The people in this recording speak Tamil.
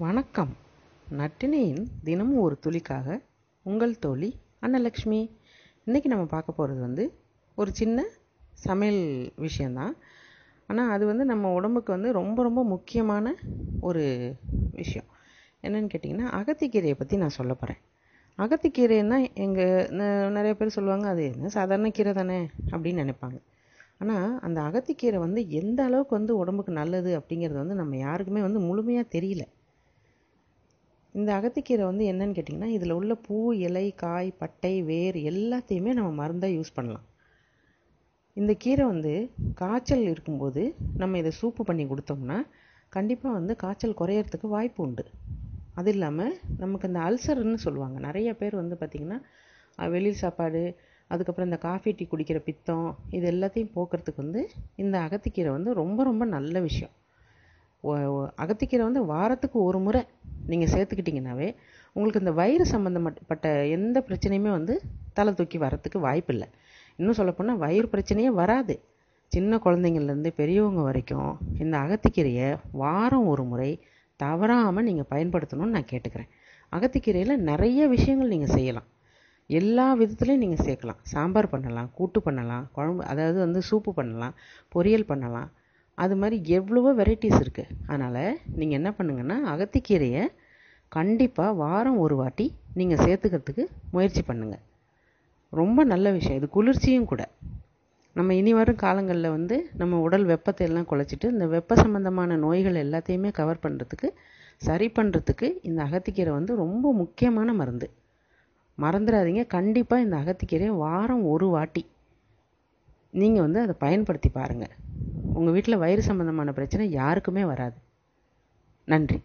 வணக்கம். நட்டினையின் தினமும் ஒரு துளிக்காக உங்கள் தோழி அன்னலக்ஷ்மி. இன்றைக்கி நம்ம பார்க்க போகிறது வந்து ஒரு சின்ன சமையல் விஷயந்தான் ஆனால் அது வந்து நம்ம உடம்புக்கு வந்து ரொம்ப ரொம்ப முக்கியமான ஒரு விஷயம். என்னென்னு கேட்டிங்கன்னா அகத்திக்கீரையை பற்றி நான் சொல்ல போகிறேன் அகத்திக்கீரைன்னா எங்கள் நிறைய பேர் சொல்லுவாங்க அது என்ன சாதாரண கீரை தானே அப்படின்னு நினைப்பாங்க. ஆனால் அந்த அகத்திக்கீரை வந்து எந்த அளவுக்கு வந்து உடம்புக்கு நல்லது அப்படிங்கிறது வந்து நம்ம யாருக்குமே வந்து முழுமையாக தெரியல. இந்த அகத்திக்கீரை வந்து என்னன்னு கேட்டிங்கன்னா இதில் உள்ள பூ இலை காய் பட்டை வேர் எல்லாத்தையுமே நம்ம மருந்தாக யூஸ் பண்ணலாம். இந்த கீரை வந்து காய்ச்சல் இருக்கும்போது நம்ம இதை சூப்பு பண்ணி கொடுத்தோம்னா கண்டிப்பாக வந்து காய்ச்சல் குறையறதுக்கு வாய்ப்பு உண்டு. அது இல்லாமல் நமக்கு இந்த அல்சர்னு சொல்லுவாங்க. நிறைய பேர் வந்து பார்த்திங்கன்னா வெளியில் சாப்பாடு அதுக்கப்புறம் இந்த காஃபி டீ குடிக்கிற பித்தம் இது எல்லாத்தையும் போக்குறதுக்கு வந்து இந்த அகத்திக்கீரை வந்து ரொம்ப ரொம்ப நல்ல விஷயம். அகத்திக்கீரை வந்து வாரத்துக்கு ஒரு முறை நீங்கள் சேர்த்துக்கிட்டிங்கனாவே உங்களுக்கு இந்த வயிறு சம்மந்தப்பட்ட எந்த பிரச்சனையுமே வந்து தலை தூக்கி வரத்துக்கு வாய்ப்பு இல்லை. இன்னும் சொல்லப்போனால் வயிறு பிரச்சனையே வராது. சின்ன குழந்தைங்கள்லேருந்து பெரியவங்க வரைக்கும் இந்த அகத்திக்கீரையை வாரம் ஒரு முறை தவறாமல் நீங்கள் பயன்படுத்தணும்னு நான் கேட்டுக்கிறேன். அகத்திக்கீரையில் நிறைய விஷயங்கள் நீங்கள் செய்யலாம். எல்லா விதத்துலேயும் நீங்கள் சேர்க்கலாம். சாம்பார் பண்ணலாம் கூட்டு பண்ணலாம் குழம்பு அதாவது வந்து சூப்பு பண்ணலாம் பொரியல் பண்ணலாம். அது மாதிரி எவ்வளவோ வெரைட்டிஸ் இருக்குது அதனால் நீங்கள் என்ன பண்ணுங்கன்னா அகத்திக்கீரையை கண்டிப்பாக வாரம் ஒரு வாட்டி நீங்கள் சேர்த்துக்கிறதுக்கு முயற்சி பண்ணுங்கள் ரொம்ப நல்ல விஷயம். இது குளிர்ச்சியும் கூட. நம்ம இனி வரும் காலங்களில் வந்து நம்ம உடல் வெப்பத்தை எல்லாம் குலைச்சிட்டு இந்த வெப்ப சம்மந்தமான நோய்கள் எல்லாத்தையுமே கவர் பண்ணுறதுக்கு சரி பண்ணுறதுக்கு இந்த அகத்திக்கீரை வந்து ரொம்ப முக்கியமான மருந்து. மறந்துடாதீங்க. கண்டிப்பாக இந்த அகத்திக்கீரையை வாரம் ஒரு வாட்டி நீங்கள் வந்து அதை பயன்படுத்தி பாருங்கள் உங்கள் வீட்டில் வயிறு சம்மந்தமான பிரச்சனை யாருக்குமே வராது. நன்றி.